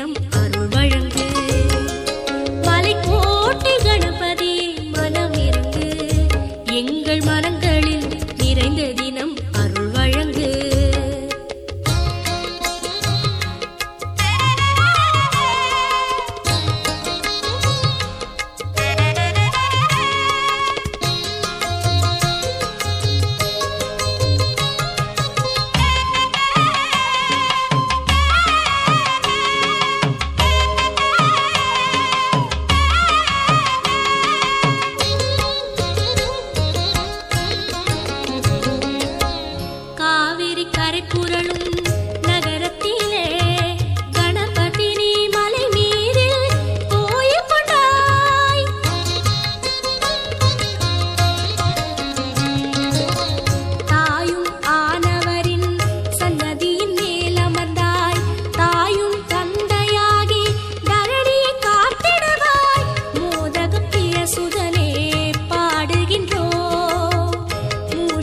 வேண்டும் அருள் வழங்கு மலை கோட்டி கணபதி மனம் இருந்து மனங்களில் நிறைந்த தினம்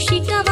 ಕೌಶಿಕ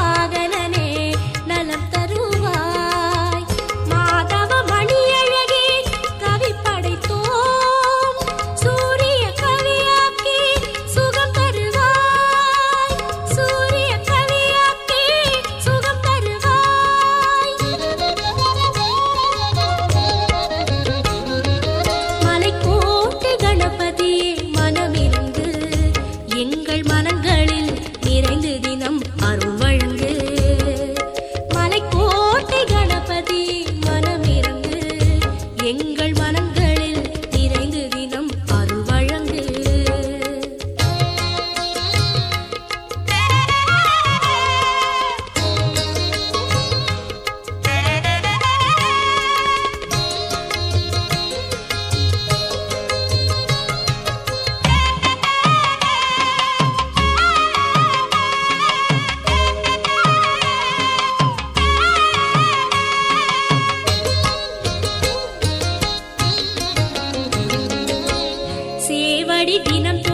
படி தினம்